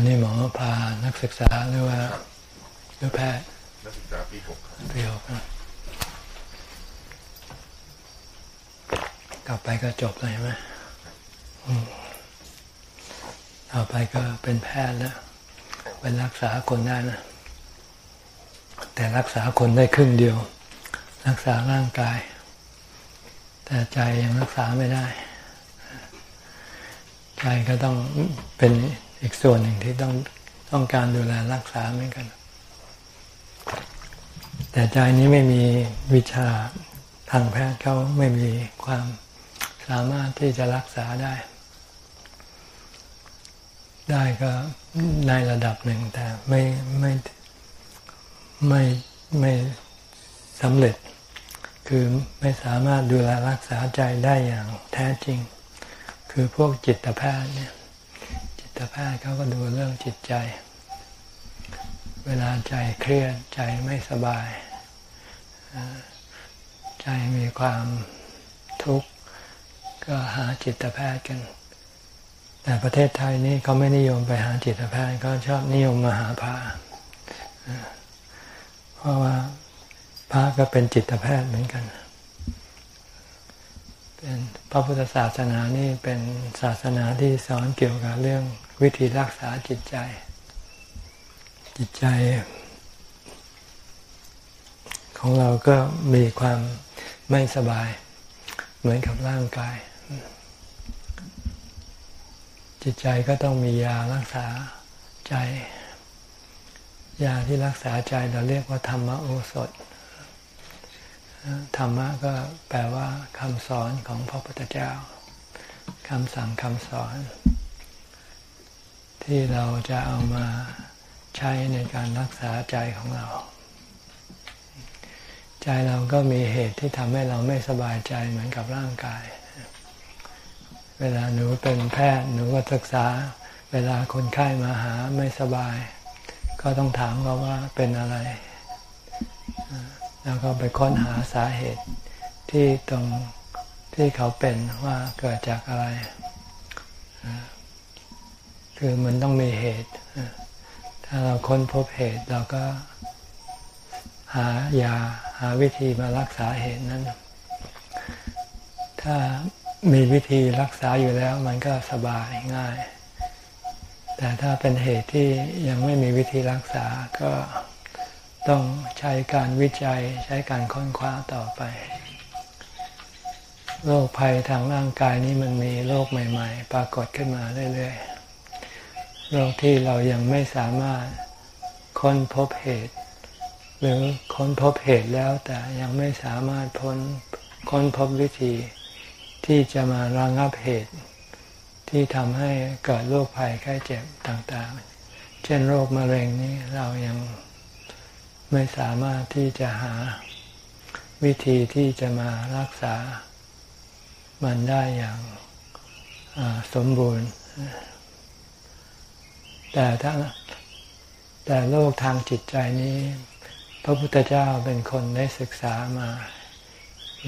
วันนี้หมอพานักศึกษาหรือว่าหรือแพทย์นักศึกษาปีหกปีหกกลับไปก็จบเลยใช่ไหมต่อไปก็เป็นแพทย์แล้วเป็นรักษาคนได้นะ แต่รักษาคนได้ครึ่งเดียว รักษาร่างกาย แต่ใจยังรักษาไม่ได้ ใจก็ต้องเป็น อีกส่วนหนึ่งที่ต้องต้องการดูแลรักษาเหมือนกัน แต่ใจนี้ไม่มีวิชาทางแพทย์เขาไม่มีความสามารถที่จะรักษาได้ ได้ก็ในระดับหนึ่งแต่ไม่ไม่ไม่ไม่สำเร็จ คือไม่สามารถดูแลรักษาใจได้อย่างแท้จริง คือพวกจิตแพทย์เนี่ย ตแพทย์เขาก็ดูเรื่องจิตใจ เวลาใจเครียดใจไม่สบาย ใจมีความทุกข์ก็หาจิตแพทย์กัน แต่ประเทศไทยนี่เขาไม่นิยมไปหาจิตแพทย์เขาชอบนิยมมาหาพระเพราะว่าพระก็เป็นจิตแพทย์เหมือนกันเป็นพระพุทธศาสนานี่เป็นศาสนาที่สอนเกี่ยวกับเรื่อง วิธีรักษาจิตใจ จิตใจ ของเราก็มีความไม่สบาย เหมือนกับร่างกาย จิตใจก็ต้องมียารักษาใจ ยาที่รักษาใจเราเรียกว่าธรรมโอสถธรรมะก็แปลว่าคำสอนของพระพุทธเจ้าคำสั่งคำสอน ที่เราจะเอามาใช้ในการรักษาใจของเรา ใจเราก็มีเหตุที่ทำให้เราไม่สบายใจเหมือนกับร่างกาย เวลาหนูเป็นแพทย์หนูก็ศึกษา เวลาคนไข้มาหาไม่สบาย ก็ต้องถามเขาว่าเป็นอะไร แล้วก็ไปค้นหาสาเหตุที่ตรงที่เขาเป็นว่าเกิดจากอะไร คือมันต้องมีเหตุ ถ้าเราค้นพบเหตุเราก็หายาหาวิธีมารักษาเหตุนั้น ถ้ามีวิธีรักษาอยู่แล้วมันก็สบายง่าย แต่ถ้าเป็นเหตุที่ยังไม่มีวิธีรักษาก็ต้องใช้การวิจัยใช้การค้นคว้าต่อไป โรคภัยทางร่างกายนี้มันมีโรคใหม่ ๆ ปรากฏขึ้นมาเรื่อยๆ โรคที่เรายังไม่สามารถค้นพบเหตุ หรือค้นพบเหตุแล้วแต่ยังไม่สามารถพ้นค้นพบวิธี ที่จะมาระงับเหตุ ที่ทำให้เกิดโรคภัยไข้เจ็บต่างๆ เช่นโรคมะเร็งนี้เรายังไม่สามารถที่จะหาวิธีที่จะมารักษามันได้อย่างสมบูรณ์ แต่ถ้าแต่โลกทางจิตใจนี้ พระพุทธเจ้าเป็นคนได้ศึกษามา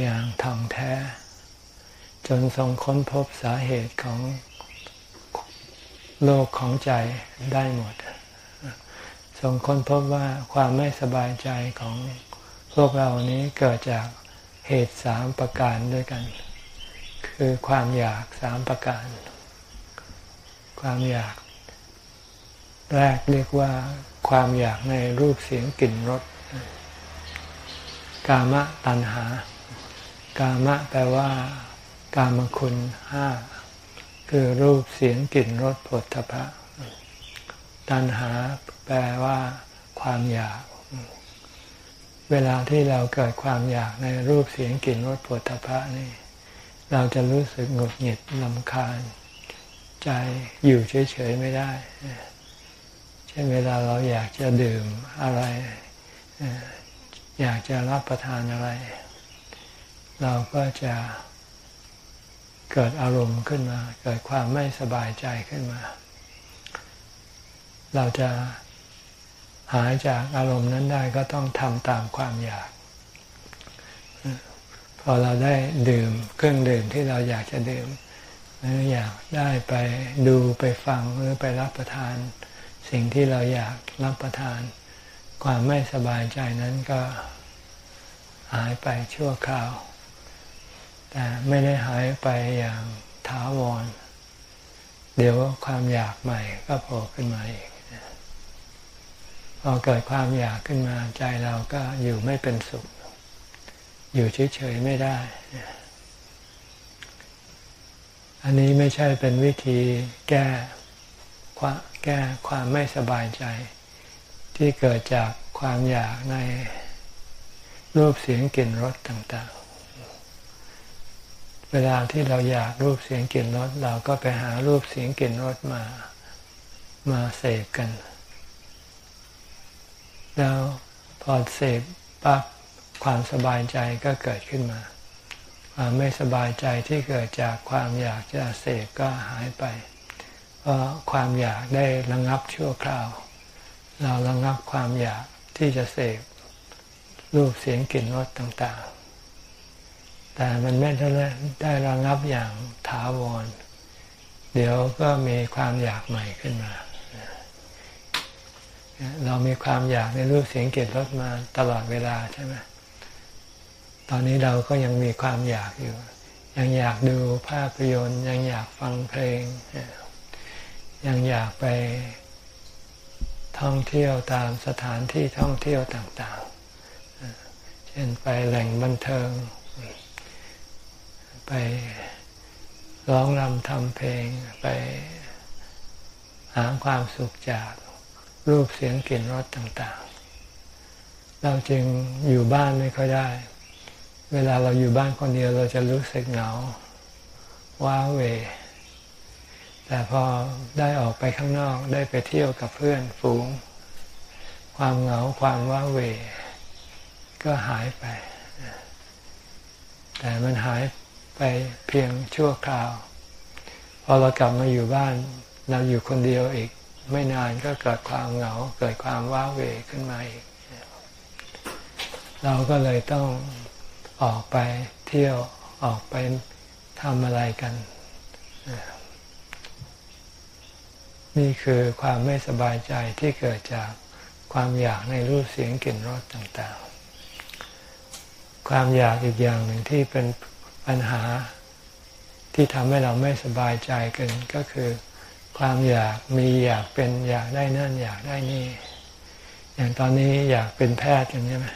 อย่างท่องแท้ จนทรงค้นพบสาเหตุของโลกของใจได้หมด ทรงค้นพบว่าความไม่สบายใจของพวกเรานี้เกิดจากเหตุสามประการด้วยกัน คือความอยากสามประการ ความอยาก แรกเรียกว่าความอยากในรูปเสียงกลิ่นรสกามะตัณหา กามะแปลว่า กามคุณห้าคือรูปเสียงกลิ่นรสผลทพะตัณหาแปลว่า ความอยาก เวลาที่เราเกิดความอยากในรูปเสียงกลิ่นรสผลิภัณฑ์นี่ เราจะรู้สึกหงุดหงิดลำคาญ ใจอยู่เฉยๆไม่ได้ เช่นเวลาเราอยากจะดื่มอะไร อยากจะรับประทานอะไร เราก็จะเกิดอารมณ์ขึ้นมา เกิดความไม่สบายใจขึ้นมา เราจะหายจากอารมณ์นั้นได้ก็ต้องทำตามความอยาก พอเราได้ดื่มเครื่องดื่มที่เราอยากจะดื่มหรืออยากได้ไปดูไปฟังหรือไปรับประทาน สิ่งที่เราอยากรับประทาน ความไม่สบายใจนั้นก็หายไปชั่วคราว แต่ไม่ได้หายไปอย่างถาวร เดี๋ยวความอยากใหม่ก็โผล่ขึ้นมาอีกพอเกิดความอยากขึ้นมาใจเราก็อยู่ไม่เป็นสุข อยู่เฉยๆไม่ได้ อันนี้ไม่ใช่เป็นวิธีแก้ แก้ความไม่สบายใจ ที่เกิดจากความอยากในรูปเสียงกลิ่นรสต่างๆ เวลาที่เราอยากรูปเสียงกลิ่นรสเราก็ไปหารูปเสียงกลิ่นรสมามาเสพกัน แล้วพอเสพปั๊บความสบายใจก็เกิดขึ้นมา ความไม่สบายใจที่เกิดจากความอยากจะเสพก็หายไป ความอยากได้ระงับชั่วคราว เราระงับความอยากที่จะเสพรูปเสียงกลิ่นรสต่างๆ แต่มันไม่ได้ได้ระงับอย่างถาวร เดี๋ยวก็มีความอยากใหม่ขึ้นมา เรามีความอยากในรูปเสียงกลิ่นรสมาตลอดเวลาใช่ไหมตอนนี้เราก็ยังมีความอยากอยู่ ยังอยากดูภาพยนตร์ยังอยากฟังเพลง ยังอยากไปท่องเที่ยวตามสถานที่ท่องเที่ยวต่างๆ เช่นไปแหล่งบันเทิง ไปร้องรำทำเพลง ไปหาความสุขจากรูปเสียงกลิ่นรสต่างๆ เราจึงอยู่บ้านไม่ค่อยได้ เวลาเราอยู่บ้านคนเดียวเราจะรู้สึกเหงา ว้าเว แต่พอได้ออกไปข้างนอกได้ไปเที่ยวกับเพื่อนฝูง ความเหงาความว้าเว ก็หายไป แต่มันหายไปเพียงชั่วคราว พอเรากลับมาอยู่บ้านเราอยู่คนเดียวอีก ไม่นานก็เกิดความเหงา เกิดความว้าเวขึ้นมาอีก เราก็เลยต้องออกไปเที่ยวออกไปทำอะไรกัน นี่คือความไม่สบายใจที่เกิดจากความอยากในรูปเสียงกลิ่นรสต่างๆ ความอยากอีกอย่างหนึ่งที่เป็นปัญหาที่ทำให้เราไม่สบายใจกันก็คือ ความอยากมีอยากเป็นอยากได้นั่นอยากได้นี่ อย่างตอนนี้อยากเป็นแพทย์กันใช่ไหม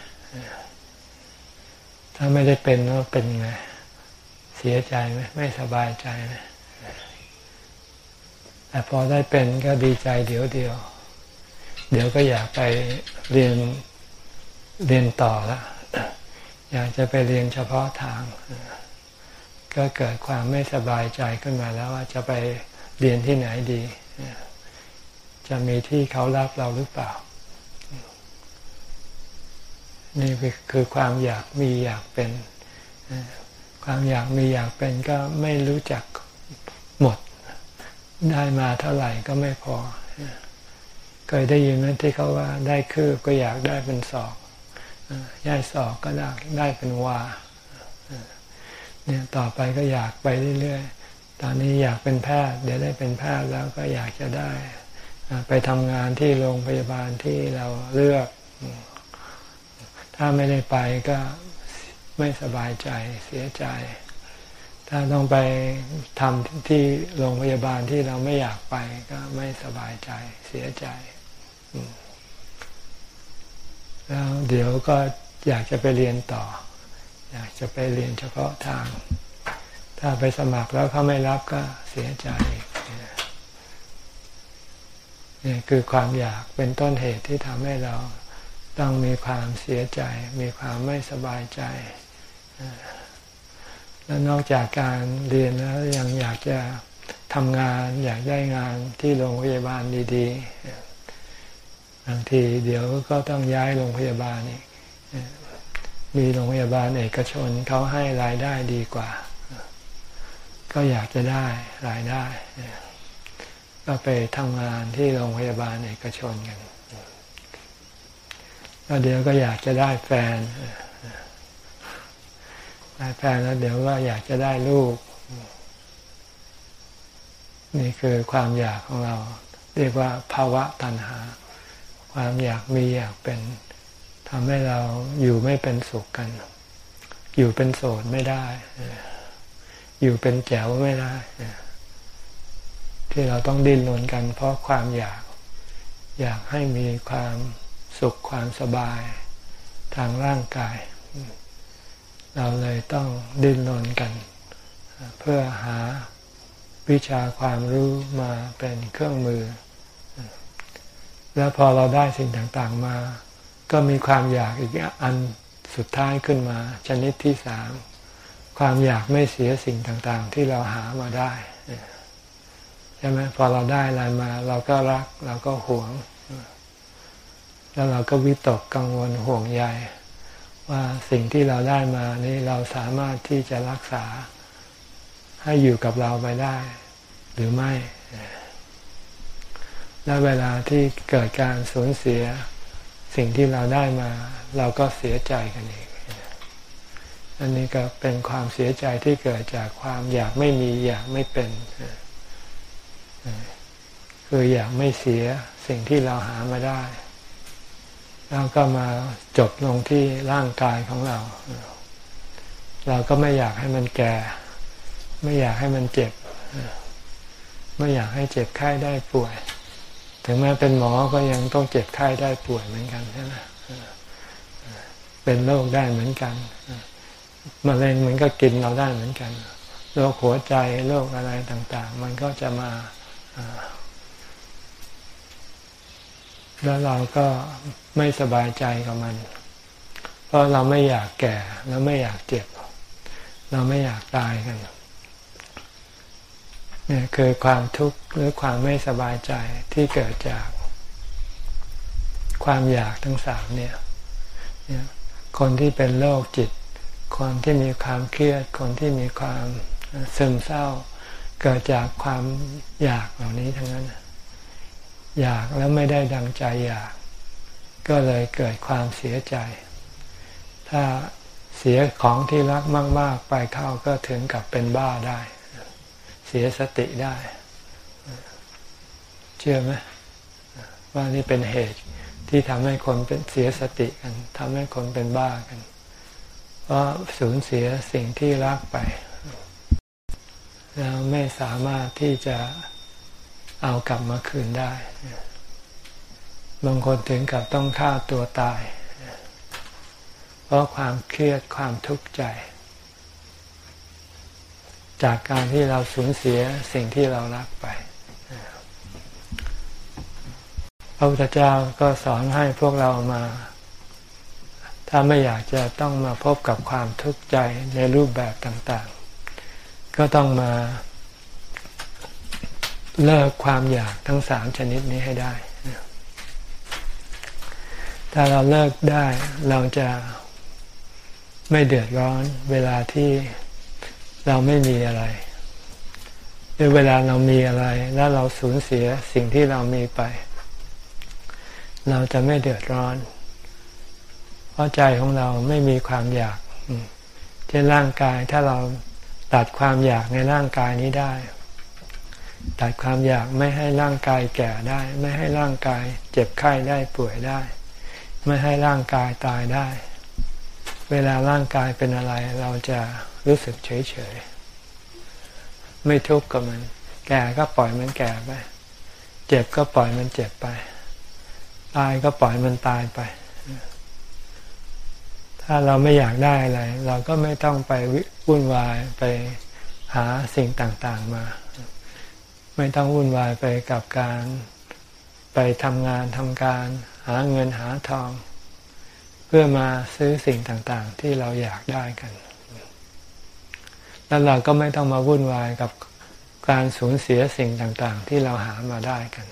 ถ้าไม่ได้เป็นแล้วเป็นไงเสียใจไหมไม่สบายใจไหม แต่พอได้เป็นก็ดีใจเดี๋ยวเดียว เดี๋ยวก็อยากไปเรียนเรียนต่อล้วอยากจะไปเรียนเฉพาะทาง ก็เกิดความไม่สบายใจขึ้นมาแล้วว่าจะไปเรียนที่ไหนดี จะมีที่เขารับเราหรือเปล่า นี่คือความอยากมีอยากเป็น ความอยากมีอยากเป็นก็ไม่รู้จักหมด ได้มาเท่าไหร่ก็ไม่พอ เคยได้ยินไหมที่เขาว่าได้คืบก็อยากได้เป็นศอกย้ายศอกก็ได้ได้เป็นวาเนี่ยต่อไปก็อยากไปเรื่อยๆ ตอนนี้อยากเป็นแพทย์ เดี๋ยวได้เป็นแพทย์แล้วก็อยากจะได้ ไปทำงานที่โรงพยาบาลที่เราเลือก ถ้าไม่ได้ไปก็ไม่สบายใจเสียใจ ถ้าต้องไปทำที่โรงพยาบาลที่เราไม่อยากไปก็ไม่สบายใจเสียใจ แล้วเดี๋ยวก็อยากจะไปเรียนต่อ อยากจะไปเรียนเฉพาะทาง ถ้าไปสมัครแล้วเขาไม่รับก็เสียใจนี่คือความอยากเป็นต้นเหตุที่ทำให้เราต้องมีความเสียใจ มีความไม่สบายใจ แล้วนอกจากการเรียนแล้วยังอยากจะทำงาน อยากได้งานที่โรงพยาบาลดีๆบางทีเดี๋ยวก็ต้องย้ายโรงพยาบาลนี่มีโรงพยาบาลเอกชนเขาให้รายได้ดีกว่า ก็อยากจะได้รายได้ ก็ไปทำงานที่โรงพยาบาลเอกชนกันแล้วเดี๋ยวก็อยากจะได้แฟน ได้แฟนแล้วเดี๋ยวก็อยากจะได้ลูก นี่คือความอยากของเรา เรียกว่าภาวะตัณหา ความอยากมีอยากเป็นทำให้เราอยู่ไม่เป็นสุขกัน อยู่เป็นโสดไม่ได้ อยู่เป็นแจ๋วไม่ได้ ที่เราต้องดิ้นรนกัน เพราะความอยาก อยากให้มีความสุขความสบายทางร่างกาย เราเลยต้องดิ้นรนกัน เพื่อหาวิชาความรู้มาเป็นเครื่องมือ แล้วพอเราได้สิ่งต่างๆมา ก็มีความอยากอีกอันสุดท้ายขึ้นมา ชนิดที่สามความอยากไม่เสียสิ่งต่างๆ ที่เราหามาได้ใช่ไหมพอเราได้อะไรมา เราก็รัก เราก็หวง แล้วเราก็วิตกกังวลห่วงใย ว่าสิ่งที่เราได้มานี้เราสามารถที่จะรักษาให้อยู่กับเราไปได้ หรือไม่ และเวลาที่เกิดการสูญเสียสิ่งที่เราได้มา เราก็เสียใจกันเองอันนี้ก็เป็นความเสียใจที่เกิดจากความอยากไม่มีอยากไม่เป็นคืออยากไม่เสียสิ่งที่เราหามาได้ แล้วก็มาจบลงที่ร่างกายของเรา เราก็ไม่อยากให้มันแก่ ไม่อยากให้มันเจ็บ ไม่อยากให้เจ็บไข้ได้ป่วย ถึงแม้เป็นหมอก็ยังต้องเจ็บไข้ได้ป่วยเหมือนกันใช่ไหมเป็นโรคได้เหมือนกันมะเร็งมันก็กินเราได้เหมือนกันโรคหัวใจโรคอะไรต่าง ๆ มันก็จะมาแล้วเราก็ ไม่สบายใจกับมัน เพราะเราไม่อยากแก่แล้วไม่อยากเจ็บ เราไม่อยากตายกันเนี่ยคือความทุกข์หรือความไม่สบายใจที่เกิดจากความอยากทั้งสามเนี่ย คนที่เป็นโรคจิต คนที่มีความเครียด คนที่มีความซึมเศร้า เกิดจากความอยากเหล่านี้ทั้งนั้น อยากแล้วไม่ได้ดังใจอยาก ก็เลยเกิดความเสียใจ ถ้าเสียของที่รักมาก ๆ ไปเข้าก็ถึงกับเป็นบ้าได้ เสียสติได้ เชื่อไหมว่านี่เป็นเหตุที่ทำให้คนเป็นเสียสติกันทำให้คนเป็นบ้ากันเพราะสูญเสียสิ่งที่รักไป แล้วไม่สามารถที่จะเอากลับมาคืนได้ บางคนถึงกับต้องฆ่าตัวตาย เพราะความเครียดความทุกข์ใจ จากการที่เราสูญเสียสิ่งที่เรารักไปพระพุทธเจ้าก็สอนให้พวกเรามา ถ้าไม่อยากจะต้องมาพบกับความทุกข์ใจในรูปแบบต่างๆ ก็ต้องมาเลิกความอยากทั้งสามชนิดนี้ให้ได้ ถ้าเราเลิกได้เราจะไม่เดือดร้อนเวลาที่เราไม่มีอะไร หรือเวลาเรามีอะไร แล้วเราสูญเสียสิ่งที่เรามีไป เราจะไม่เดือดร้อน เพราะใจของเราไม่มีความอยากเช่นร่างกายถ้าเราตัดความอยากในร่างกายนี้ได้ ตัดความอยากไม่ให้ร่างกายแก่ได้ ไม่ให้ร่างกายเจ็บไข้ได้ป่วยได้ ไม่ให้ร่างกายตายได้ เวลาร่างกายเป็นอะไร เราจะรู้สึกเฉยเฉยไม่ทุกข์กับมัน แก่ก็ปล่อยมันแก่ไป เจ็บก็ปล่อยมันเจ็บไป ตายก็ปล่อยมันตายไป ถ้าเราไม่อยากได้อะไร เราก็ไม่ต้องไปวุ่นวายไปหาสิ่งต่างๆมา ไม่ต้องวุ่นวายไปกับการ ไปทำงานทำการหาเงินหาทอง เพื่อมาซื้อสิ่งต่างๆ ที่เราอยากได้กัน แล้วเราก็ไม่ต้องมาวุ่นวายกับการสูญเสียสิ่งต่างๆ ที่เราหามาได้กัน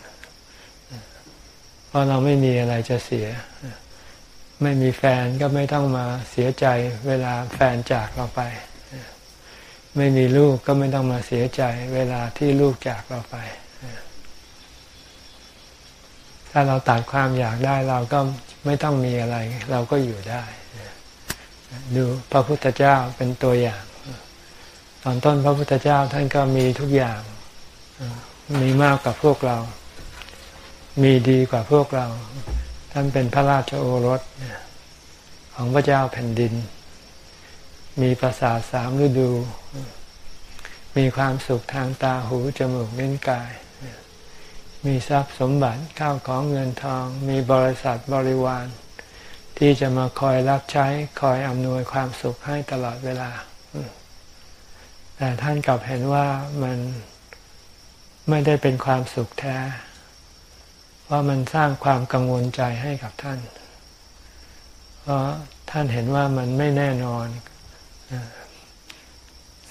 เพราะเราไม่มีอะไรจะเสีย ไม่มีแฟนก็ไม่ต้องมาเสียใจเวลาแฟนจากเราไป ไม่มีลูกก็ไม่ต้องมาเสียใจ เวลาที่ลูกจากเราไป ถ้าเราตัดความอยากได้เราก็ไม่ต้องมีอะไร เราก็อยู่ได้ ดูพระพุทธเจ้าเป็นตัวอย่าง ตอนต้นพระพุทธเจ้าท่านก็มีทุกอย่าง มีมากกว่าพวกเรา มีดีกว่าพวกเรา ท่านเป็นพระราชโอรสของพระเจ้าแผ่นดิน มีประสาทสามฤดู มีความสุขทางตาหูจมูกลิ้นกาย มีทรัพย์สมบัติข้าวของเงินทอง มีบริษัทบริวาร ที่จะมาคอยรับใช้คอยอำนวยความสุขให้ตลอดเวลา แต่ท่านกลับเห็นว่ามันไม่ได้เป็นความสุขแท้ เพราะมันสร้างความกังวลใจให้กับท่าน เพราะท่านเห็นว่ามันไม่แน่นอน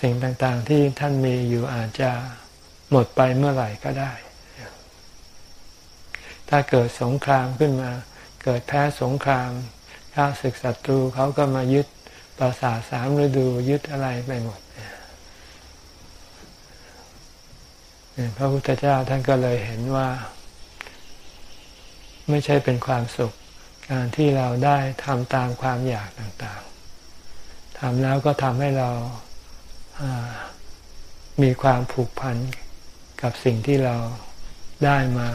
สิ่งต่างๆที่ท่านมีอยู่อาจจะหมดไปเมื่อไหร่ก็ได้ ถ้าเกิดสงครามขึ้นมา เกิดแพ้สงครามข้าศึกศัตรูเขาก็มายึดปราสาทสามฤดูยึดอะไรไปหมดพระพุทธเจ้าท่านก็เลยเห็นว่า ไม่ใช่เป็นความสุข การที่เราได้ทำตามความอยากต่างๆทำแล้วก็ทำให้เรามีความผูกพันกับสิ่งที่เราได้มา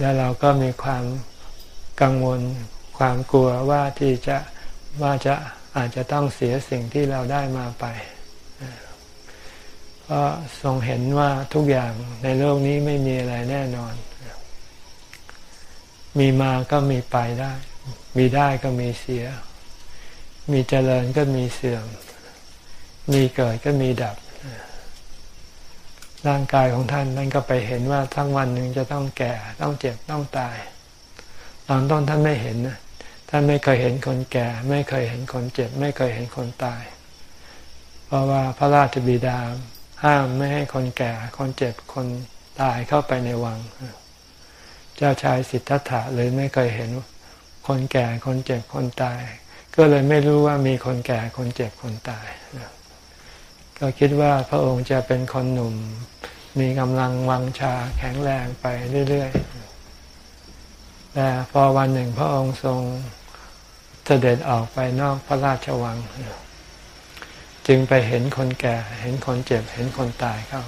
แล้วเราก็มีความกังวลความกลัวว่าที่จะว่าจะอาจจะต้องเสียสิ่งที่เราได้มาไปก็ทรงเห็นว่าทุกอย่างในโลกนี้ไม่มีอะไรแน่นอน มีมาก็มีไปได้ มีได้ก็มีเสีย มีเจริญก็มีเสื่อม มีเกิดก็มีดับ ร่างกายของท่านท่านก็ไปเห็นว่าทั้งวันหนึ่งจะต้องแก่ต้องเจ็บต้องตาย ตอนต้นท่านไม่เห็นนะท่านไม่เคยเห็นคนแก่ ไม่เคยเห็นคนเจ็บ ไม่เคยเห็นคนตาย เพราะว่าพระราชบิดาห้ามไม่ให้คนแก่ คนเจ็บคนตายเข้าไปในวัง เจ้าชายสิทธัตถะเลยไม่เคยเห็นคนแก่คนเจ็บคนตาย ก็เลยไม่รู้ว่ามีคนแก่คนเจ็บคนตาย ก็คิดว่าพระองค์จะเป็นคนหนุ่ม มีกำลังวังชาแข็งแรงไปเรื่อยๆแต่พอวันหนึ่งพระองค์ทรงเสด็จออกไปนอกพระราชวัง จึงไปเห็นคนแก่ เห็นคนเจ็บ เห็นคนตายเข้า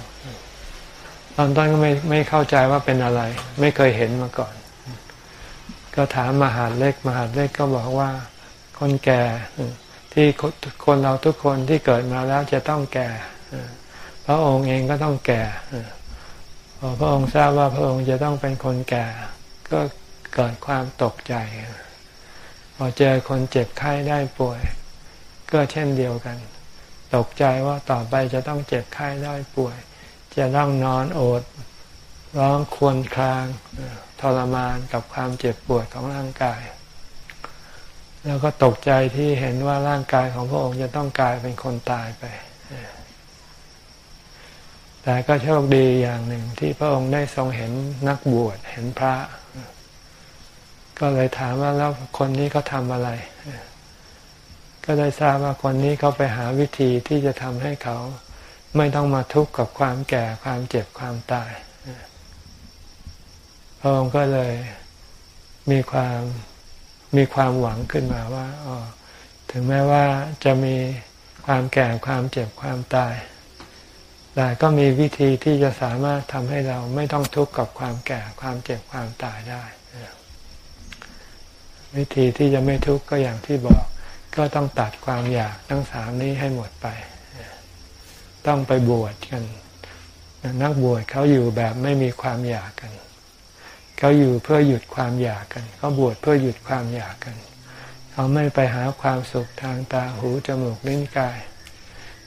ตอนต้นก็ไม่ไม่เข้าใจว่าเป็นอะไร ไม่เคยเห็นมาก่อน ก็ถามมหาเล็กมหาเล็กก็บอกว่า คนแก่ ที่คนเราทุกคนที่เกิดมาแล้วจะต้องแก่พระองค์เองก็ต้องแก่พอพระองค์ทราบว่าพระองค์จะต้องเป็นคนแก่ ก็เกิดความตกใจ พอเจอคนเจ็บไข้ได้ป่วย ก็เช่นเดียวกัน ตกใจว่าต่อไปจะต้องเจ็บไข้ได้ป่วย จะต้องนอนโอด ร้องควญครางทรมานกับความเจ็บปวดของร่างกาย แล้วก็ตกใจที่เห็นว่าร่างกายของพระองค์จะต้องกลายเป็นคนตายไป แต่ก็โชคดีอย่างหนึ่งที่พระองค์ได้ทรงเห็นนักบวชเห็นพระ ก็เลยถามว่าแล้วคนนี้เขาทำอะไร ก็ได้ทราบว่าคนนี้เขาไปหาวิธีที่จะทำให้เขาไม่ต้องมาทุกข์กับความแก่ความเจ็บความตายพระองค์ก็เลยมีความ มีความหวังขึ้นมาว่าออถึงแม้ว่าจะมีความแก่ความเจ็บความตาย แต่ก็มีวิธีที่จะสามารถทำให้เราไม่ต้องทุกข์กับความแก่ความเจ็บความตายได้ วิธีที่จะไม่ทุกข์ก็อย่างที่บอก ก็ต้องตัดความอยากทั้งสามนี้ให้หมดไป ต้องไปบวชกัน นักบวชเขาอยู่แบบไม่มีความอยากกัน เขาอยู่เพื่อหยุดความอยากกันเขาบวชเพื่อหยุดความอยากกันเขาไม่ไปหาความสุขทางตาหูจมูกลิ้นกาย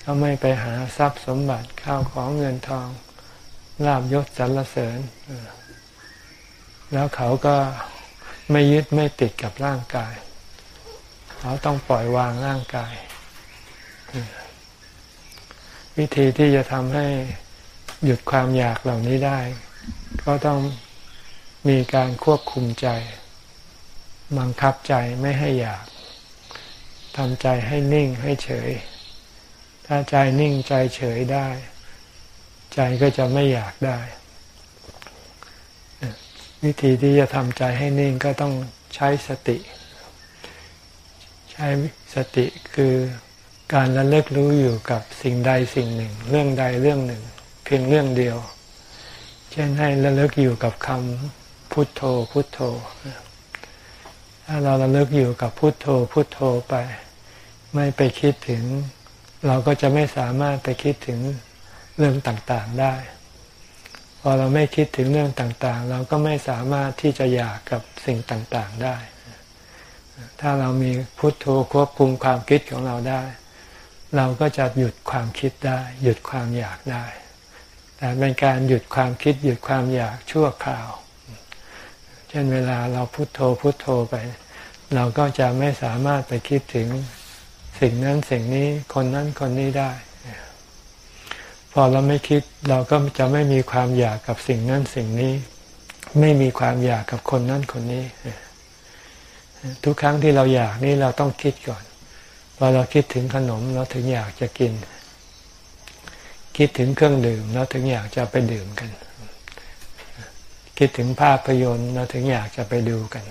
เขาไม่ไปหาทรัพย์สมบัติข้าวของเงินทองลาบยศสรรเสริญแล้วเขาก็ไม่ยึดไม่ติดกับร่างกาย เขาต้องปล่อยวางร่างกาย วิธีที่จะทำให้หยุดความอยากเหล่านี้ได้ ก็ต้อง มีการควบคุมใจบังคับใจไม่ให้อยากทำใจให้นิ่งให้เฉย ถ้าใจนิ่งใจเฉยได้ ใจก็จะไม่อยากได้ วิธีที่จะทำใจให้นิ่งก็ต้องใช้สติ ใช้สติคือการระลึกรู้อยู่กับสิ่งใดสิ่งหนึ่ง เรื่องใดเรื่องหนึ่ง เพียงเรื่องเดียว เช่นให้ระลึกอยู่กับคำ พุทโธพุทโธ ถ้าเราระลึกอยู่กับพุทโธพุทโธไป ไม่ไปคิดถึง เราก็จะไม่สามารถไปคิดถึงเรื่องต่างๆได้ พอเราไม่คิดถึงเรื่องต่างๆ เราก็ไม่สามารถที่จะอยากกับสิ่งต่างๆได้ ถ้าเรามีพุทโธควบคุมความคิดของเราได้ เราก็จะหยุดความคิดได้ หยุดความอยากได้แต่เป็นการหยุดความคิดหยุดความอยากชั่วคราว ช่นเวลาเราพุโทโธพุโทโธไป เราก็จะไม่สามารถไปคิดถึงสิ่งนั้นสิ่งนี้คนนั้นคนนี้ได้ พอเราไม่คิดเราก็จะไม่มีความอยากกับสิ่งนั้นสิ่งนี้ ไม่มีความอยากกับคนนั้นคนนี้ ทุกครั้งที่เราอยากนี่เราต้องคิดก่อนพอเราคิดถึงขนมเราถึงอยากจะกิน คิดถึงเครื่องดื่มเราถึงอยากจะไปดื่มกัน คิดถึงภาพยนตร์เราถึงอยากจะไปดูกัน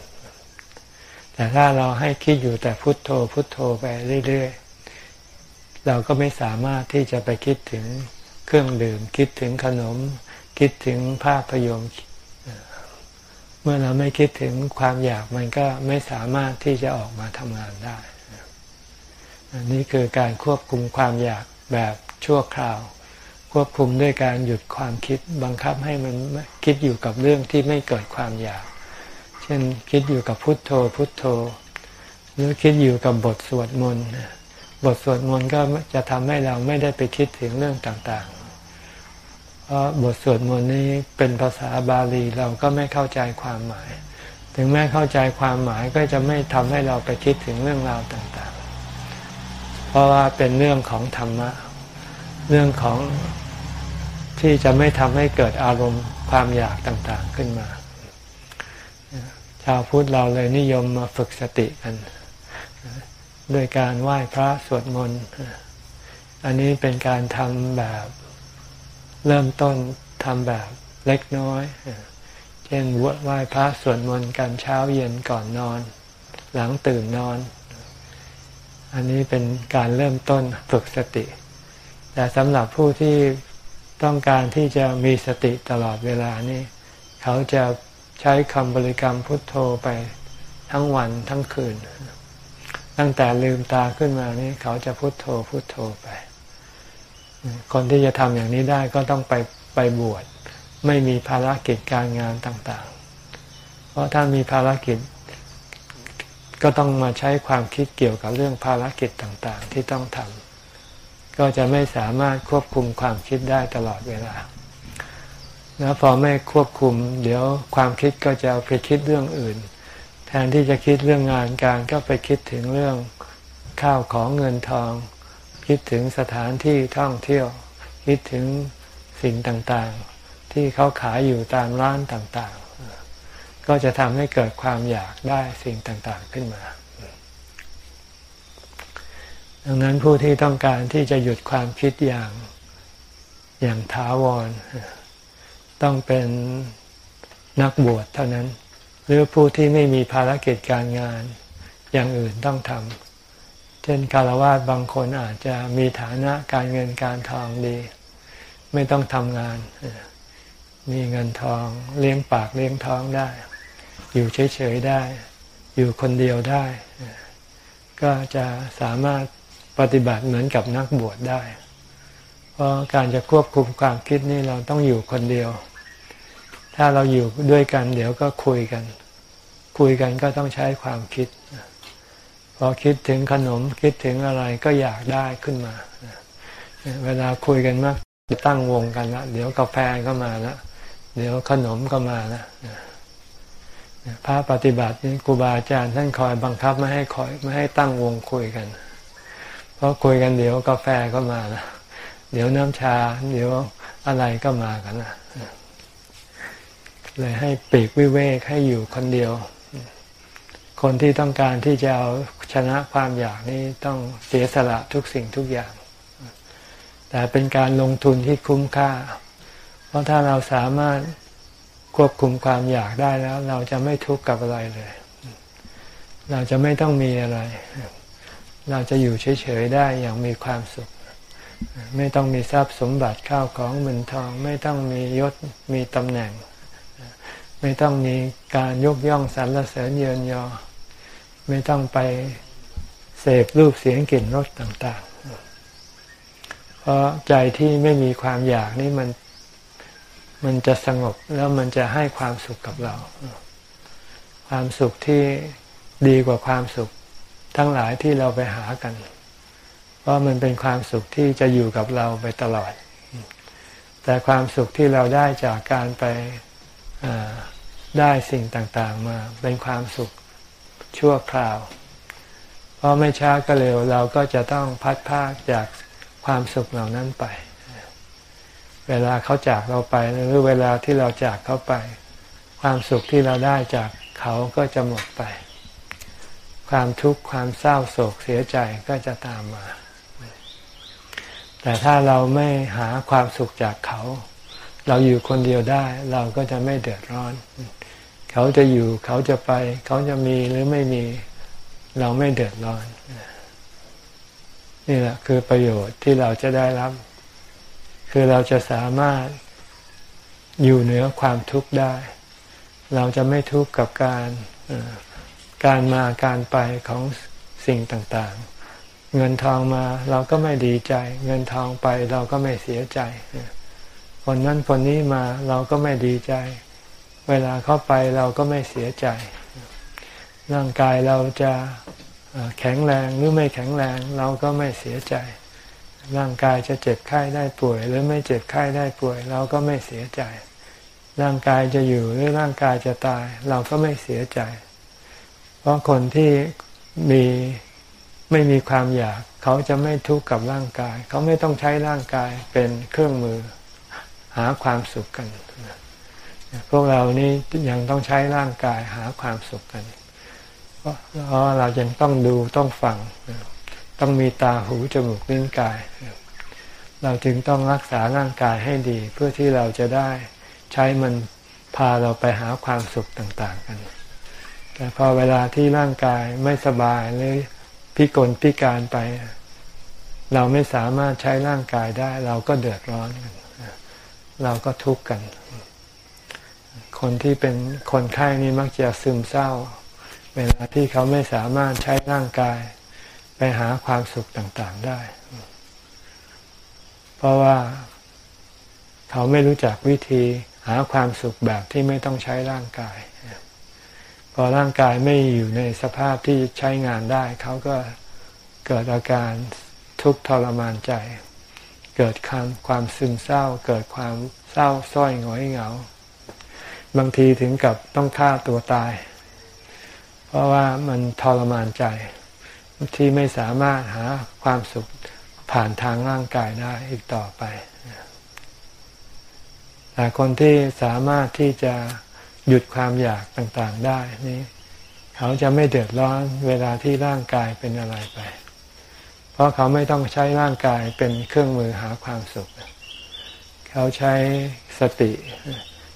แต่ถ้าเราให้คิดอยู่แต่พุทโธพุทโธไปเรื่อยๆ เราก็ไม่สามารถที่จะไปคิดถึงเครื่องดื่ม คิดถึงขนม คิดถึงภาพยนตร์เมื่อเราไม่คิดถึงความอยากมันก็ไม่สามารถที่จะออกมาทำงานได้นนี้คือการควบคุมความอยากแบบชั่วคราว ควบคุมด้วยการหยุดความคิดบังคับให้มันคิดอยู่กับเรื่องที่ไม่เกิดความอยาก เช่นคิดอยู่กับพุทโธ พุทโธ หรือคิดอยู่กับบทสวดมนต์บทสวดมนต์ก็จะทำให้เราไม่ได้ไปคิดถึงเรื่องต่างๆ เพราะบทสวดมนต์นี้เป็นภาษาบาลีเราก็ไม่เข้าใจความหมาย ถึงแม้เข้าใจความหมายก็จะไม่ทำให้เราไปคิดถึงเรื่องราวต่างๆ เพราะว่าเป็นเรื่องของธรรมะ เรื่องของ ที่จะไม่ทำให้เกิดอารมณ์ความอยากต่างๆขึ้นมา ชาวพุทธเราเลยนิยมมาฝึกสติกันด้วยการไหว้พระสวดมนต์ อันนี้เป็นการทำแบบเริ่มต้นทำแบบเล็กน้อย เช่นไหว้พระสวดมนต์กันเช้าเย็นก่อนนอน หลังตื่นนอน อันนี้เป็นการเริ่มต้นฝึกสติ แต่สำหรับผู้ที่ ต้องการที่จะมีสติตลอดเวลานี่เขาจะใช้คำบริกรรมพุทโธไปทั้งวันทั้งคืน ตั้งแต่ลืมตาขึ้นมานี่เขาจะพุทโธพุทโธไป คนที่จะทำอย่างนี้ได้ก็ต้องไปไปบวชไม่มีภารกิจการงานต่างๆ เพราะถ้ามีภารกิจ ก็ต้องมาใช้ความคิดเกี่ยวกับเรื่องภารกิจต่างๆ ที่ต้องทำ ก็จะไม่สามารถควบคุมความคิดได้ตลอดเวลา แล้วพอไม่ควบคุม เดี๋ยวความคิดก็จะไปคิดเรื่องอื่น แทนที่จะคิดเรื่องงานการก็ไปคิดถึงเรื่องข้าวของเงินทอง คิดถึงสถานที่ท่องเที่ยว คิดถึงสิ่งต่างๆ ที่เขาขายอยู่ตามร้านต่างๆ ก็จะทำให้เกิดความอยากได้สิ่งต่างๆขึ้นมา ดังนั้นผู้ที่ต้องการที่จะหยุดความคิดอย่างอย่างถาวร ต้องเป็นนักบวชเท่านั้น หรือผู้ที่ไม่มีภารกิจการงานอย่างอื่นต้องทำเช่นคารวะบางคนอาจจะมีฐานะการเงินการทองดี ไม่ต้องทำงาน มีเงินทองเลี้ยงปากเลี้ยงท้องได้ อยู่เฉยๆได้ อยู่คนเดียวได้ ก็จะสามารถ ปฏิบัติเหมือนกับนักบวชได้ เพราะการจะควบคุมความคิดนี่เราต้องอยู่คนเดียว ถ้าเราอยู่ด้วยกันเดี๋ยวก็คุยกัน คุยกันก็ต้องใช้ความคิด พอคิดถึงขนมคิดถึงอะไรก็อยากได้ขึ้นมา เวลาคุยกันมากตั้งวงกันละเดี๋ยวกาแฟก็มาละเดี๋ยวขนมก็มาละพระปฏิบัตินี่ครูบาอาจารย์ท่านคอยบังคับไม่ให้คอยไม่ให้ตั้งวงคุยกัน เพราะคุยกันเดี๋ยวกาแฟก็มาละเดี๋ยวน้ำชา เดี๋ยวอะไรก็มากันนะเลยให้ปีกวิเวกให้อยู่คนเดียว คนที่ต้องการที่จะเอาชนะความอยากนี้ต้องเสียสละทุกสิ่งทุกอย่าง แต่เป็นการลงทุนที่คุ้มค่า เพราะถ้าเราสามารถควบคุมความอยากได้แล้ว เราจะไม่ทุกข์กับอะไรเลย เราจะไม่ต้องมีอะไร เราจะอยู่เฉยๆได้อย่างมีความสุข ไม่ต้องมีทรัพย์สมบัติข้าวของเงินทอง ไม่ต้องมียศมีตำแหน่ง ไม่ต้องมีการยกย่องสรรเสริญเยินยอ ไม่ต้องไปเสพรูปเสียงกลิ่นรสต่าง ๆ เพราะใจที่ไม่มีความอยากนี่มันมันจะสงบแล้วมันจะให้ความสุขกับเรา ความสุขที่ดีกว่าความสุข ทั้งหลายที่เราไปหากัน เพราะมันเป็นความสุขที่จะอยู่กับเราไปตลอด แต่ความสุขที่เราได้จากการไปได้สิ่งต่างๆมาเป็นความสุขชั่วคราว เพราะไม่ช้าก็เร็วเราก็จะต้องพัดพากจากความสุขเหล่านั้นไป เวลาเขาจากเราไปหรือเวลาที่เราจากเขาไป ความสุขที่เราได้จากเขาก็จะหมดไป ความทุกข์ความเศร้าโศกเสียใจก็จะตามมา แต่ถ้าเราไม่หาความสุขจากเขา เราอยู่คนเดียวได้ เราก็จะไม่เดือดร้อน เขาจะอยู่เขาจะไป เขาจะมีหรือไม่มีเราไม่เดือดร้อน นี่แหละคือประโยชน์ที่เราจะได้รับ คือเราจะสามารถอยู่เหนือความทุกข์ได้ เราจะไม่ทุกข์กับการ การมาการไปของสิ่งต่างๆ เงินทองมาเราก็ไม่ดีใจ เงินทองไปเราก็ไม่เสียใจ คนนั้นคนนี้มาเราก็ไม่ดีใจ เวลาเข้าไปเราก็ไม่เสียใจ ร่างกายเราจะแข็งแรงหรือไม่แข็งแรงเราก็ไม่เสียใจ ร่างกายจะเจ็บไข้ได้ป่วย หรือไม่เจ็บไข้ได้ป่วย เราก็ไม่เสียใจ ร่างกายจะอยู่หรือร่างกายจะตาย เราก็ไม่เสียใจ เพราะคนที่มีไม่มีความอยาก เขาจะไม่ทุกข์กับร่างกาย เขาไม่ต้องใช้ร่างกายเป็นเครื่องมือหาความสุขกัน พวกเรานี่ยังต้องใช้ร่างกายหาความสุขกัน เพราะเรายังต้องดูต้องฟัง ต้องมีตาหูจมูกลิ้นกาย เราจึงต้องรักษาร่างกายให้ดี เพื่อที่เราจะได้ใช้มันพาเราไปหาความสุขต่าง ๆ กัน แต่พอเวลาที่ร่างกายไม่สบายหรือพิกลพิการไป เราไม่สามารถใช้ร่างกายได้ เราก็เดือดร้อนกันเราก็ทุกข์กัน คนที่เป็นคนไข้นี่มักจะซึมเศร้า เวลาที่เขาไม่สามารถใช้ร่างกาย ไปหาความสุขต่างๆได้ เพราะว่าเขาไม่รู้จักวิธีหาความสุขแบบที่ไม่ต้องใช้ร่างกาย พอร่างกายไม่อยู่ในสภาพที่ใช้งานได้ เขาก็เกิดอาการทุกข์ทรมานใจ เกิดความความซึมเศร้า เกิดความเศร้าส้อยหงอยเหงา บางทีถึงกับต้องฆ่าตัวตาย เพราะว่ามันทรมานใจ ที่ไม่สามารถหาความสุขผ่านทางร่างกายได้อีกต่อไปแต่คนที่สามารถที่จะ หยุดความอยากต่างๆได้นี่เขาจะไม่เดือดร้อนเวลาที่ร่างกายเป็นอะไรไป เพราะเขาไม่ต้องใช้ร่างกายเป็นเครื่องมือหาความสุข เขาใช้สติ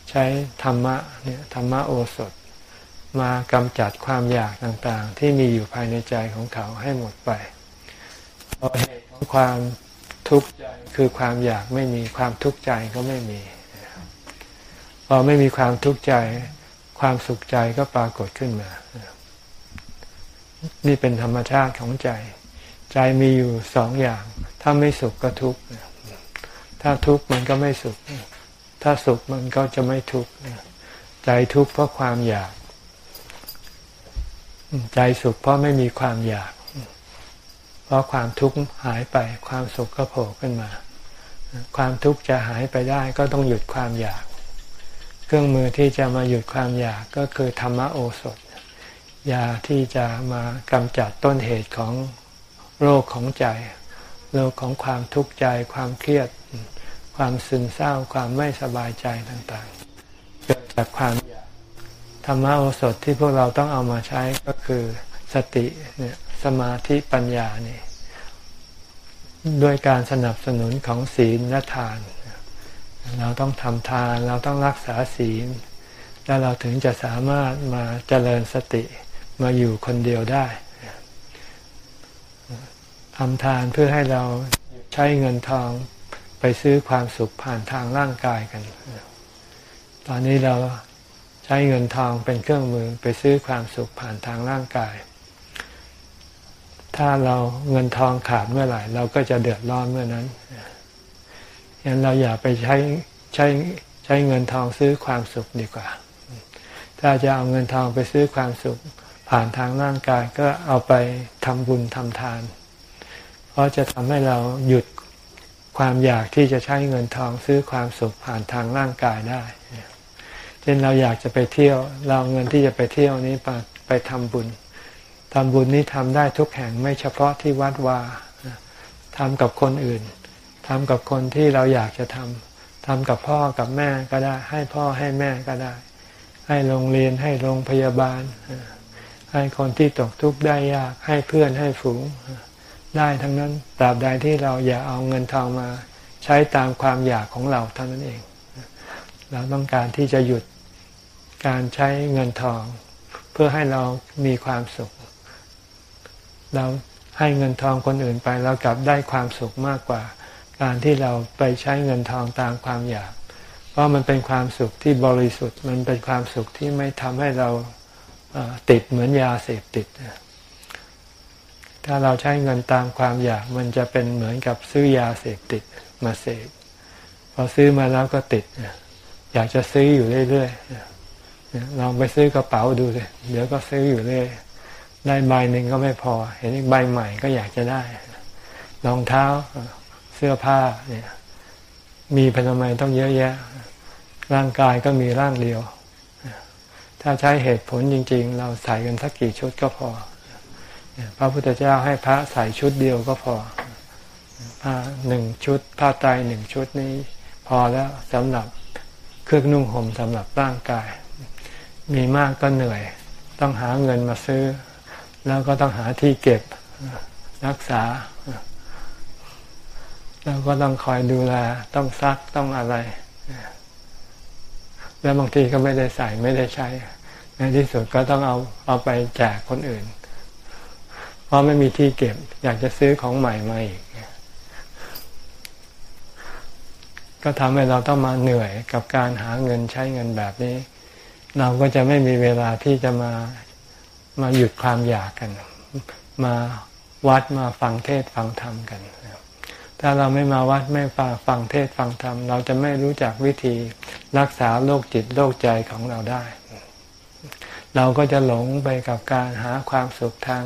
ใช้ธรรมะเนี่ยธรรมะโอสถ มากำจัดความอยากต่างๆ ที่มีอยู่ภายในใจของเขาให้หมดไปเพราะเหตุของความทุกข์ใจคือความอยากไม่มีความทุกข์ใจก็ไม่มี พอไม่มีความทุกข์ใจ ความสุขใจก็ปรากฏขึ้นมา นี่เป็นธรรมชาติของใจ ใจมีอยู่สองอย่าง ถ้าไม่สุขก็ทุกข์ถ้าทุกข์มันก็ไม่สุข ถ้าสุขมันก็จะไม่ทุกข์ใจทุกข์เพราะความอยาก ใจสุขเพราะไม่มีความอยาก เพราะความทุกข์หายไป ความสุขก็โผล่ขึ้นมา ความทุกข์จะหายไปได้ก็ต้องหยุดความอยาก เครื่องมือที่จะมาหยุดความอยากก็คือธรรมโอสถ ยาที่จะมากำจัดต้นเหตุของโรคของใจ โรคของความทุกข์ใจ ความเครียด ความซึมเศร้า ความไม่สบายใจต่างๆ เกิดจากความอยากธรรมโอสถที่พวกเราต้องเอามาใช้ก็คือสติเนี่ยสมาธิปัญญานี่ด้วยการสนับสนุนของศีลและทาน เราต้องทำทาน เราต้องรักษาศีล แล้วเราถึงจะสามารถมาเจริญสติมาอยู่คนเดียวได้ทำทานเพื่อให้เราใช้เงินทองไปซื้อความสุขผ่านทางร่างกายกัน ตอนนี้เราใช้เงินทองเป็นเครื่องมือไปซื้อความสุขผ่านทางร่างกาย ถ้าเราเงินทองขาดเมื่อไหร่ เราก็จะเดือดร้อนเมื่อนั้น ยันเราอย่าไปใช้ใช้ใช้เงินทองซื้อความสุขดีกว่า ถ้าจะเอาเงินทองไปซื้อความสุขผ่านทางร่างกายก็เอาไปทำบุญทำทาน เพราะจะทำให้เราหยุดความอยากที่จะใช้เงินทองซื้อความสุขผ่านทางร่างกายได้ เช่นเราอยากจะไปเที่ยว เราเงินที่จะไปเที่ยวนี้ไปไปทำบุญทำบุญนี้ทำได้ทุกแห่งไม่เฉพาะที่วัดวาทำกับคนอื่น ทำกับคนที่เราอยากจะทำทำกับพ่อกับแม่ก็ได้ ให้พ่อให้แม่ก็ได้ ให้โรงเรียนให้โรงพยาบาล ให้คนที่ตกทุกข์ได้ยาก ให้เพื่อนให้ฝูง ได้ทั้งนั้นตราบใดที่เราอย่าเอาเงินทองมา ใช้ตามความอยากของเราเท่านั้นเอง เราต้องการที่จะหยุดการใช้เงินทอง เพื่อให้เรามีความสุข เราให้เงินทองคนอื่นไปเรากลับได้ความสุขมากกว่า การที่เราไปใช้เงินทองตามความอยาก เพราะมันเป็นความสุขที่บริสุทธิ์ มันเป็นความสุขที่ไม่ทำให้เราติดเหมือนยาเสพติด ถ้าเราใช้เงินตามความอยาก มันจะเป็นเหมือนกับซื้อยาเสพติดมาเสพพอซื้อมาแล้วก็ติด อยากจะซื้ออยู่เรื่อยๆลองไปซื้อกระเป๋าดูเลยเดี๋ยวก็ซื้ออยู่เรื่อยได้ใบหนึ่งก็ไม่พอ เห็นอีกใบใหม่ก็อยากจะได้รองเท้า เสื้อผ้าเนี่ยมีพันธไมต้องเยอะแยะ ร่างกายก็มีร่างเดียว ถ้าใช้เหตุผลจริง ๆ เราใส่กันสักกี่ชุดก็พอ พระพุทธเจ้าให้พระใส่ชุดเดียวก็พอผ้าหนึ่งชุด ผ้าไตหนึ่งชุดนี้ พอแล้วสำหรับเครื่องนุ่งห่มสำหรับร่างกาย มีมากก็เหนื่อย ต้องหาเงินมาซื้อ แล้วก็ต้องหาที่เก็บรักษา แล้วก็ต้องคอยดูแล ต้องซักต้องอะไร แล้วบางทีก็ไม่ได้ใส่ไม่ได้ใช้ ในที่สุดก็ต้องเอาเอาไปแจกคนอื่น เพราะไม่มีที่เก็บ อยากจะซื้อของใหม่มาอีกก็ทำให้เราต้องมาเหนื่อยกับการหาเงินใช้เงินแบบนี้ เราก็จะไม่มีเวลาที่จะมามาหยุดความอยากกัน มาวัดมาฟังเทศฟังธรรมกัน ถ้าเราไม่มาวัดไม่ฟังฟังเทศฟังธรรม เราจะไม่รู้จักวิธีรักษาโรคจิตโรคใจของเราได้ เราก็จะหลงไปกับการหาความสุขทาง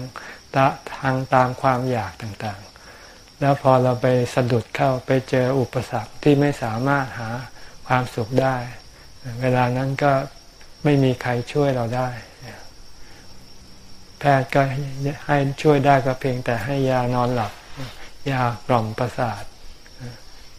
ทางตามความอยากต่างๆ แล้วพอเราไปสะดุดเข้าไปเจออุปสรรคที่ไม่สามารถหาความสุขได้ เวลานั้นก็ไม่มีใครช่วยเราได้ แพทย์ก็ให้ช่วยได้ก็เพียงแต่ให้ยานอนหลับ ยากล่อมประสาท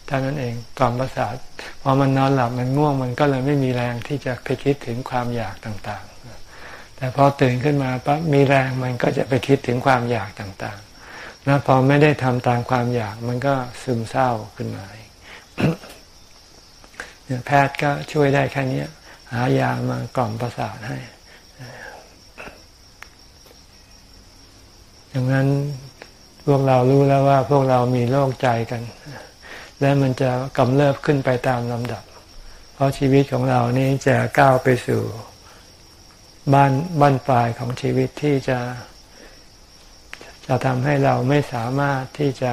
เท่านั้นเองกล่อมประสาทพอมันนอนหลับมันง่วงมันก็เลยไม่มีแรงที่จะไปคิดถึงความอยากต่างๆ แต่พอตื่นขึ้นมาปั๊บมีแรงมันก็จะไปคิดถึงความอยากต่างๆ แล้วพอไม่ได้ทำตามความอยากมันก็ซึมเศร้าขึ้นมาแพทย์ก็ช่วยได้แค่นี้หายามากล่อมประสาทให้ดังนั้น พวกเรารู้แล้วว่าพวกเรามีโรคใจกัน และมันจะกำเริบขึ้นไปตามลำดับ เพราะชีวิตของเรานี้จะก้าวไปสู่บ้านบ้านปลายของชีวิตที่จะ จะทำให้เราไม่สามารถที่จะ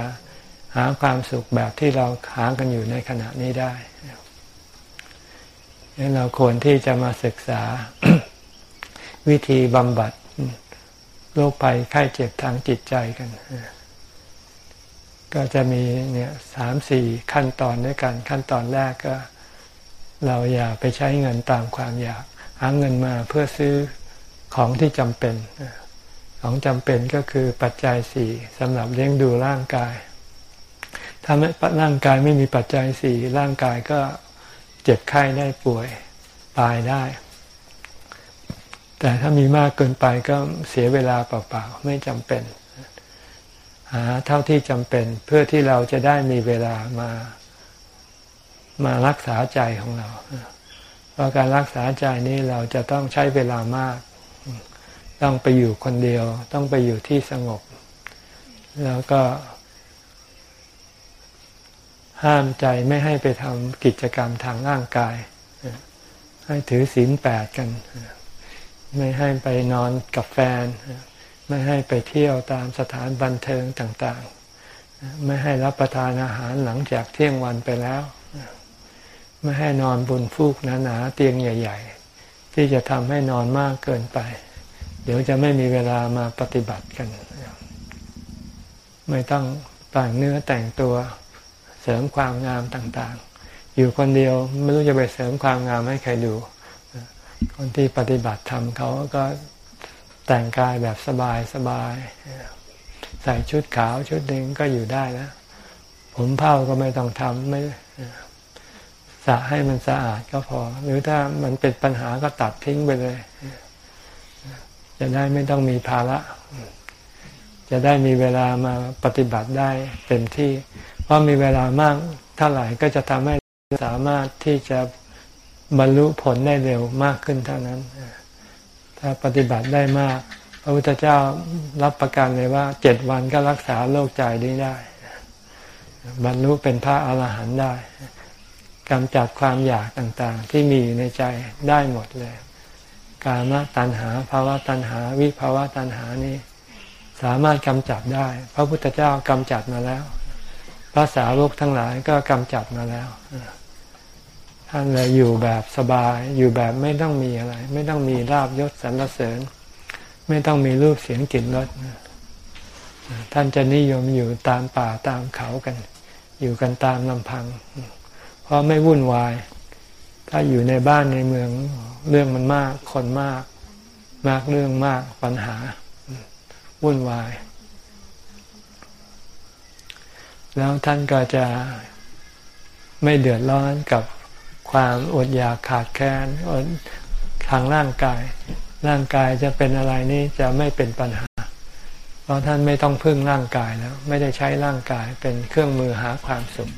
หาความสุขแบบที่เราหากันอยู่ในขณะนี้ได้ดังนั้นเราควรที่จะมาศึกษาวิธีบำบัดโรคภัยไข้เจ็บทางจิตใจกัน ก็จะมีเนี่ยสามสี่ขั้นตอนด้วยกันขั้นตอนแรกก็ เราอย่าไปใช้เงินตามความอยาก หาเงินมาเพื่อซื้อของที่จำเป็น ของจำเป็นก็คือปัจจัยสี่สำหรับเลี้ยงดูร่างกาย ถ้าไม่ร่างกายไม่มีปัจจัยสี่ร่างกายก็เจ็บไข้ได้ป่วยตายได้ แต่ถ้ามีมากเกินไปก็เสียเวลาเปล่าๆไม่จำเป็น หาเท่าที่จำเป็นเพื่อที่เราจะได้มีเวลามามารักษาใจของเรา เพราะการรักษาใจนี้เราจะต้องใช้เวลามาก ต้องไปอยู่คนเดียว ต้องไปอยู่ที่สงบ แล้วก็ ห้ามใจไม่ให้ไปทำกิจกรรมทางร่างกาย ให้ถือศีลแปดกัน ไม่ให้ไปนอนกับแฟน ไม่ให้ไปเที่ยวตามสถานบันเทิงต่างๆ ไม่ให้รับประทานอาหารหลังจากเที่ยงวันไปแล้ว ไม่ให้นอนบนฟูกหนาๆเตียงใหญ่ ๆ ที่จะทำให้นอนมากเกินไป เดี๋ยวจะไม่มีเวลามาปฏิบัติกัน ไม่ต้องแต่งเนื้อแต่งตัวเสริมความงามต่างๆ อยู่คนเดียวไม่รู้จะไปเสริมความงามให้ใครดู คนที่ปฏิบัติธรรมเขาก็ แต่งกายแบบสบายสบาย ใส่ชุดขาวชุดหนึ่งก็อยู่ได้แล้วผมเผ้าก็ไม่ต้องทำไม่สะให้มันสะอาดก็พอ หรือถ้ามันเป็นปัญหาก็ตัดทิ้งไปเลย จะได้ไม่ต้องมีภาระจะได้มีเวลามาปฏิบัติได้เต็มที่ เพราะมีเวลามากเท่าไหร่ก็จะทำให้สามารถที่จะบรรลุผลได้เร็วมากขึ้นเท่านั้น ถ้าปฏิบัติได้มาก พระพุทธเจ้ารับประกันเลยว่าเจ็ดวันก็รักษาโรคใจได้ได้ บรรลุเป็นพระอาหารหันต์ได้กำจัดความอยากต่างๆ ที่มีอยู่ในใจได้หมดเลย กามตัณหาภาวะตัณหา วิภาวะตัณหานี้ สามารถกำจัดได้ พระพุทธเจ้ากำจัดมาแล้ว พระสาวกทั้งหลายก็กำจัดมาแล้ว ท่านเลยอยู่แบบสบายอยู่แบบไม่ต้องมีอะไร ไม่ต้องมีลาบยศสรรเสริญ ไม่ต้องมีรูปเสียงกลิ่นรสท่านจะนิยมอยู่ตามป่าตามเขากัน อยู่กันตามลำพัง เพราะไม่วุ่นวาย ถ้าอยู่ในบ้านในเมืองเรื่องมันมากคนมาก มากเรื่องมากปัญหา วุ่นวาย แล้วท่านก็จะไม่เดือดร้อนกับ ความอดอยากขาดแคลนอดทางร่างกาย ร่างกายจะเป็นอะไรนี่จะไม่เป็นปัญหา เพราะท่านไม่ต้องพึ่งร่างกายแล้ว ไม่ได้ใช้ร่างกายเป็นเครื่องมือหาความสุข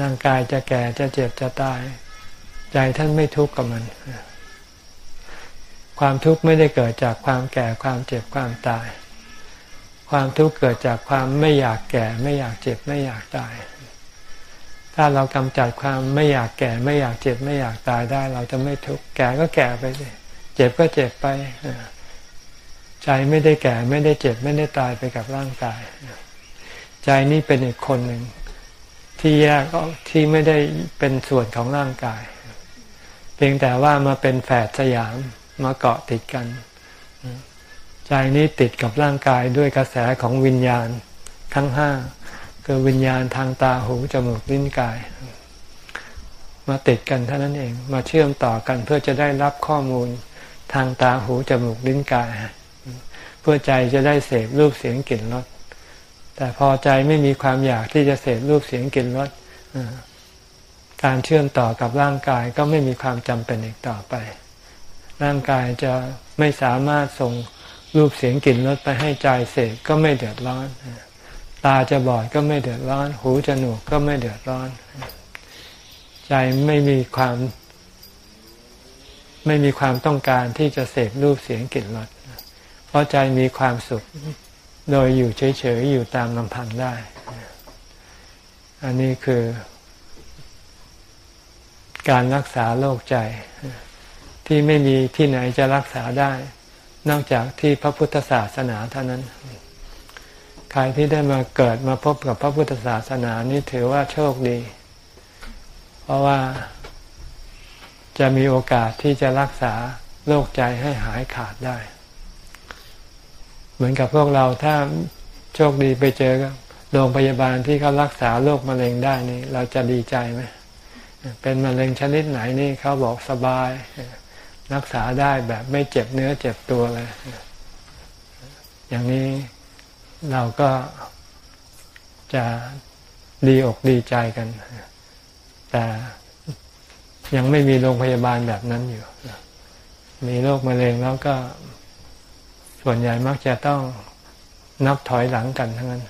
ร่างกายจะแก่จะเจ็บจะตาย ใจท่านไม่ทุกข์กับมัน ความทุกข์ไม่ได้เกิดจากความแก่ความเจ็บความตาย ความทุกข์เกิดจากความไม่อยากแก่ ไม่อยากเจ็บไม่อยากตาย ถ้าเรากำจัดความไม่อยากแก่ไม่อยากเจ็บไม่อยากตายได้ เราจะไม่ทุกข์แก่ก็แก่ไปเจ็บก็เจ็บไปใจไม่ได้แก่ไม่ได้เจ็บไม่ได้ตายไปกับร่างกาย ใจนี่เป็นอีกคนหนึ่งที่แยกที่ไม่ได้เป็นส่วนของร่างกาย เพียงแต่ว่ามาเป็นแฝดสยามมาเกาะติดกัน ใจนี้ติดกับร่างกายด้วยกระแสของวิญญาณทั้งห้า คือวิญญาณทางตาหูจมูกลิ้นกาย มาติดกันเท่านั้นเอง มาเชื่อมต่อกันเพื่อจะได้รับข้อมูลทางตาหูจมูกลิ้นกาย เพื่อใจจะได้เสพรูปเสียงกลิ่นรสแต่พอใจไม่มีความอยากที่จะเสพรูปเสียงกลิ่นรสการเชื่อมต่อกับร่างกายก็ไม่มีความจำเป็นอีกต่อไป ร่างกายจะไม่สามารถส่งรูปเสียงกลิ่นรสไปให้ใจเสกก็ไม่เดือดร้อน ตาจะบอดก็ไม่เดือดร้อน หูจะหนวกก็ไม่เดือดร้อน ใจไม่มีความ ไม่มีความต้องการที่จะเสกรูปเสียงกลิ่นรสเพราะใจมีความสุขโดยอยู่เฉยๆอยู่ตามลำพังได้ อันนี้คือ การรักษาโรคใจ ที่ไม่มีที่ไหนจะรักษาได้ นอกจากที่พระพุทธศาสนาเท่านั้น ใครที่ได้มาเกิดมาพบกับพระพุทธศาสนานี่ถือว่าโชคดี เพราะว่าจะมีโอกาสที่จะรักษาโรคใจให้หายขาดได้ เหมือนกับพวกเราถ้าโชคดีไปเจอโรงพยาบาลที่เขารักษาโรคมะเร็งได้นี่ เราจะดีใจไหมเป็นมะเร็งชนิดไหนนี่เขาบอกสบาย รักษาได้แบบไม่เจ็บเนื้อเจ็บตัวเลย อย่างนี้ เราก็จะดีอกดีใจกัน แต่ยังไม่มีโรงพยาบาลแบบนั้นอยู่ มีโรคมะเร็งแล้วก็ส่วนใหญ่มักจะต้องนับถอยหลังกันทั้งนั้น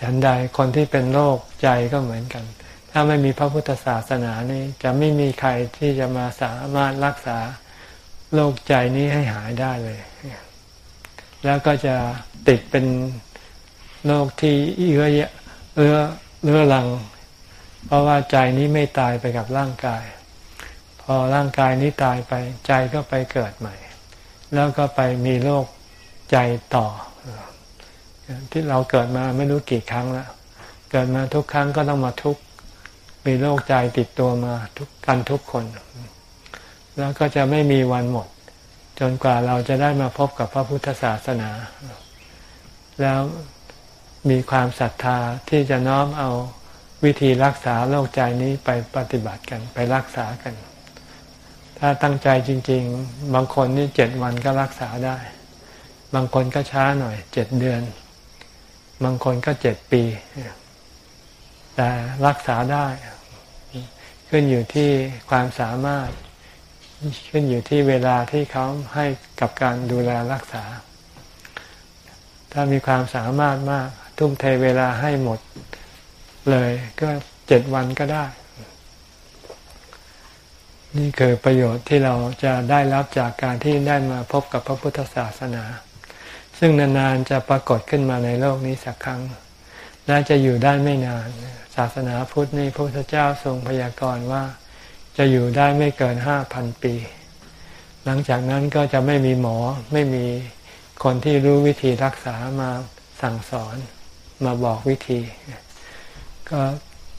ฉันใดคนที่เป็นโรคใจก็เหมือนกัน ถ้าไม่มีพระพุทธศาสนานี่จะไม่มีใครที่จะมาสามารถรักษาโรคใจนี้ให้หายได้เลย แล้วก็จะติดเป็นโรคที่เยอะเรื้อเรื้อรัง เพราะว่าใจนี้ไม่ตายไปกับร่างกาย พอร่างกายนี้ตายไปใจก็ไปเกิดใหม่ แล้วก็ไปมีโรคใจต่อ ที่เราเกิดมาไม่รู้กี่ครั้งแล้ว เกิดมาทุกครั้งก็ต้องมาทุกมีโรคใจติดตัวมาทุกกันทุกคน แล้วก็จะไม่มีวันหมด จนกว่าเราจะได้มาพบกับพระพุทธศาสนา แล้วมีความศรัทธาที่จะน้อมเอาวิธีรักษาโรคใจนี้ไปปฏิบัติกันไปรักษากัน ถ้าตั้งใจจริง ๆ บางคนนี่เจ็ดวันก็รักษาได้ บางคนก็ช้าหน่อยเจ็ดเดือน บางคนก็เจ็ดปี แต่รักษาได้ ขึ้นอยู่ที่ความสามารถ ขึ้นอยู่ที่เวลาที่เขาให้กับการดูแลรักษา ถ้ามีความสามารถมาก ทุ่มเทเวลาให้หมดเลยก็เจ็ดวันก็ได้ นี่คือประโยชน์ที่เราจะได้รับจากการที่ได้มาพบกับพระพุทธศาสนา ซึ่งนานๆจะปรากฏขึ้นมาในโลกนี้สักครั้งและจะอยู่ได้ไม่นาน ศาสนาพุทธนี่พระพุทธเจ้าทรงพยากรณ์ว่า จะอยู่ได้ไม่เกินห้าพันปี หลังจากนั้นก็จะไม่มีหมอไม่มีคนที่รู้วิธีรักษามาสั่งสอนมาบอกวิธี ก็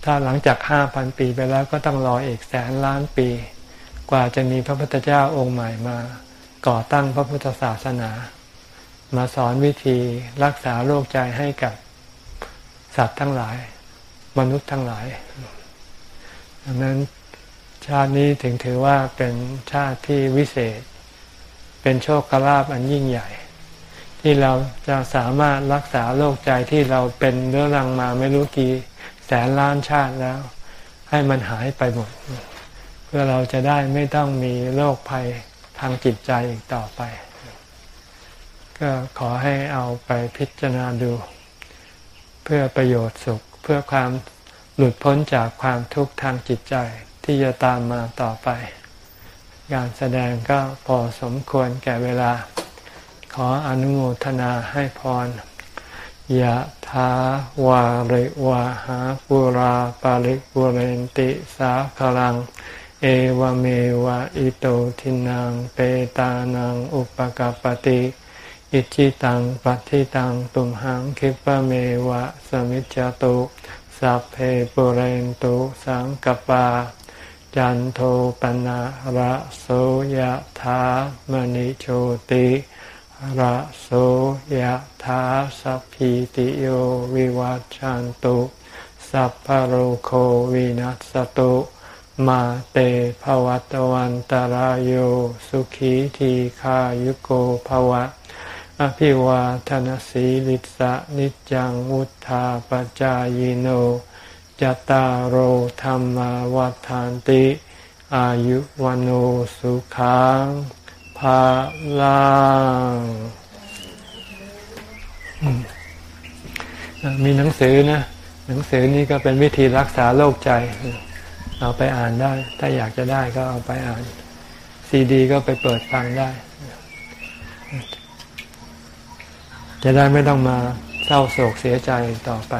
ถ้าหลังจากห้าพันปีไปแล้วก็ต้องรออีกแสนล้านปี กว่าจะมีพระพุทธเจ้าองค์ใหม่มา ก่อตั้งพระพุทธศาสนา มาสอนวิธีรักษาโรคใจให้กับสัตว์ทั้งหลาย มนุษย์ทั้งหลายดังนั้นาตินี้ถึงถือว่าเป็นชาติที่วิเศษ เป็นโชคลาภอันยิ่งใหญ่ ที่เราจะสามารถรักษาโรคใจที่เราเป็นเรื้อรังมาไม่รู้กี่แสนล้านชาติแล้ว ให้มันหายไปหมด เพื่อเราจะได้ไม่ต้องมีโรคภัยทางจิตใจอีกต่อไป ก็ขอให้เอาไปพิจารณาดู เพื่อประโยชน์สุขเพื่อความหลุดพ้นจากความทุกข์ทางจิตใจ ที่จะตามมาต่อไป การแสดงก็พอสมควรแก่เวลา ขออนุโมทนาให้พรยะถาวาริวาหาปุราปาริปุเรนติสาคลัง เอวเมวะอิโตทินังเปตานังอุปกปติอิจิตังปัติตังตุมหังคิปะเมวะสมิจจตุสัพเพปุเรนตุสังกปา จันโทปนะระโสยะถามณิโชติระโสยธาสัพพิติโยวิวัจจันตุสัพพโรโควินัสตุมาเตภวัตวันตารโยสุขีทีขายุโกภวะ อภิวาทนสีลิสะนิจังวุธาปจายโน จตารโหธรรมวัฏานติ อายุวันโอสุขังภาลังมีหนังสือนะ หนังสือนี่ก็เป็นวิธีรักษาโรคใจ เอาไปอ่านได้ ถ้าอยากจะได้ก็เอาไปอ่าน ซีดีก็ไปเปิดฟังได้ จะได้ไม่ต้องมาเศร้าโศกเสียใจต่อไป